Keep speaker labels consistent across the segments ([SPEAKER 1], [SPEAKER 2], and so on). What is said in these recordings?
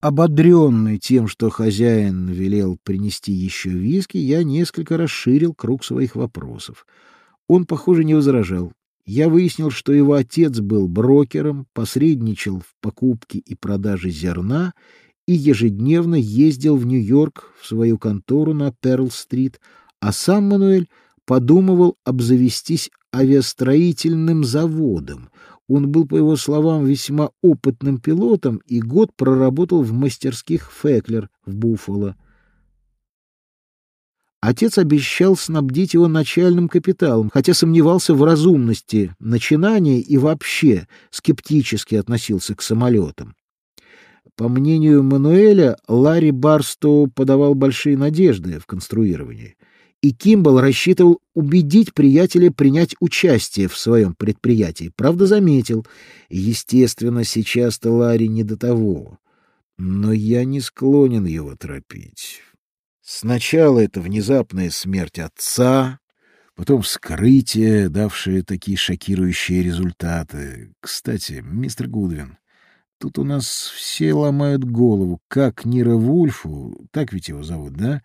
[SPEAKER 1] Ободренный тем, что хозяин велел принести еще виски, я несколько расширил круг своих вопросов. Он, похоже, не возражал. Я выяснил, что его отец был брокером, посредничал в покупке и продаже зерна и ежедневно ездил в Нью-Йорк в свою контору на Перл-стрит, а сам Мануэль подумывал обзавестись авиастроительным заводом. Он был, по его словам, весьма опытным пилотом и год проработал в мастерских Феклер в Буффало. Отец обещал снабдить его начальным капиталом, хотя сомневался в разумности начинания и вообще скептически относился к самолетам. По мнению Мануэля, Ларри Барстоу подавал большие надежды в конструировании, и Кимбл рассчитывал убедить приятеля принять участие в своем предприятии. Правда, заметил, естественно, сейчас-то Ларри не до того, но я не склонен его торопить. Сначала это внезапная смерть отца, потом вскрытие, давшее такие шокирующие результаты. Кстати, мистер Гудвин, тут у нас все ломают голову, как Нира Вульфу, так ведь его зовут, да?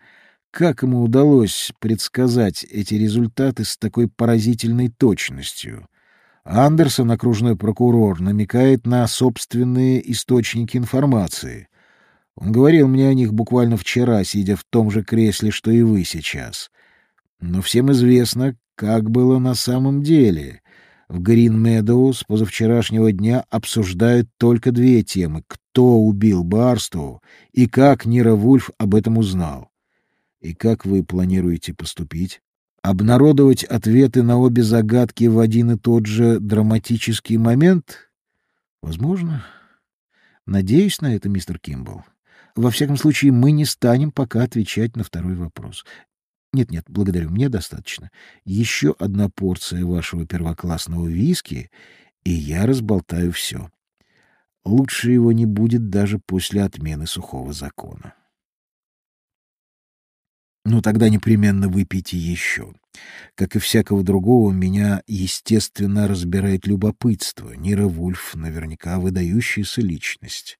[SPEAKER 1] Как ему удалось предсказать эти результаты с такой поразительной точностью? Андерсон, окружной прокурор, намекает на собственные источники информации. Он говорил мне о них буквально вчера, сидя в том же кресле, что и вы сейчас. Но всем известно, как было на самом деле. В Грин Медоу с позавчерашнего дня обсуждают только две темы — кто убил Барсту и как Нира Вульф об этом узнал. И как вы планируете поступить? Обнародовать ответы на обе загадки в один и тот же драматический момент? Возможно. Надеюсь на это, мистер Кимбл. Во всяком случае, мы не станем пока отвечать на второй вопрос. Нет-нет, благодарю, мне достаточно. Еще одна порция вашего первоклассного виски, и я разболтаю все. Лучше его не будет даже после отмены сухого закона. Ну, тогда непременно выпейте еще. Как и всякого другого, меня, естественно, разбирает любопытство. Нира Вульф наверняка выдающаяся личность.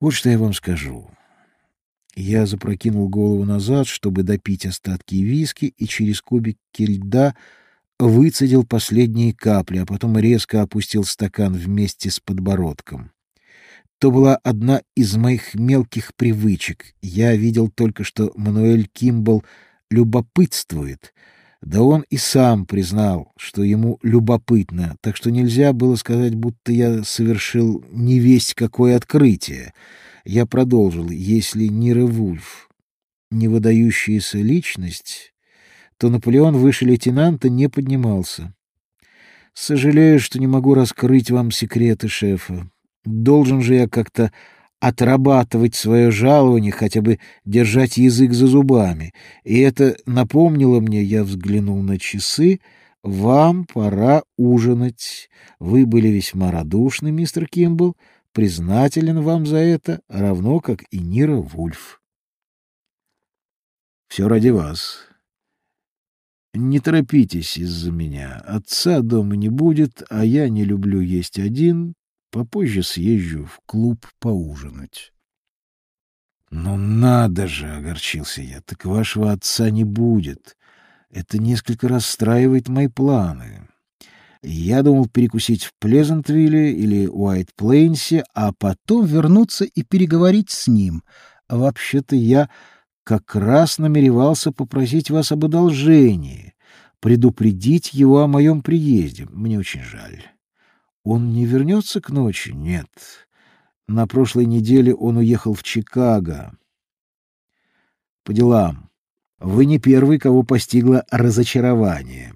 [SPEAKER 1] Вот что я вам скажу. Я запрокинул голову назад, чтобы допить остатки виски, и через кубики льда выцедил последние капли, а потом резко опустил стакан вместе с подбородком. То была одна из моих мелких привычек. Я видел только, что Мануэль Кимбл любопытствует, да он и сам признал, что ему любопытно, так что нельзя было сказать, будто я совершил невесть какое открытие. Я продолжил, если Нира Вульф не выдающаяся личность, то Наполеон выше лейтенанта не поднимался. Сожалею, что не могу раскрыть вам секреты шефа. Должен же я как-то отрабатывать свое жалование, хотя бы держать язык за зубами. И это напомнило мне, я взглянул на часы, вам пора ужинать. Вы были весьма радушны, мистер Кимбл, признателен вам за это, равно как и Нира Вульф. Все ради вас. Не торопитесь из-за меня. Отца дома не будет, а я не люблю есть один, Попозже съезжу в клуб поужинать. «Ну надо же!» — огорчился я. «Так вашего отца не будет. Это несколько расстраивает мои планы. Я думал перекусить в Плезантвилле или Уайт-Плейнсе, а потом вернуться и переговорить с ним. А вообще-то я как раз намеревался попросить вас об одолжении, предупредить его о моем приезде. Мне очень жаль». Он не вернется к ночи? Нет. На прошлой неделе он уехал в Чикаго. По делам. Вы не первый, кого постигло разочарование.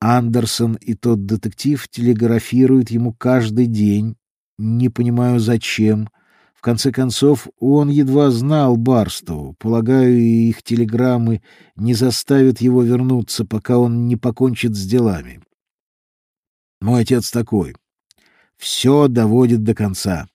[SPEAKER 1] Андерсон и тот детектив телеграфируют ему каждый день. Не понимаю, зачем. В конце концов, он едва знал Барстоу. Полагаю, их телеграммы не заставят его вернуться, пока он не покончит с делами. Мой отец такой. Все доводит до конца.